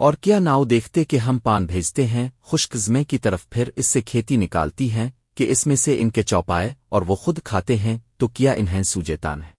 اور کیا ناؤ دیکھتے کہ ہم پان بھیجتے ہیں خشکزمے کی طرف پھر اس سے کھیتی نکالتی ہیں کہ اس میں سے ان کے چوپائے اور وہ خود کھاتے ہیں، تو کیا انہیں سوجیتان ہے؟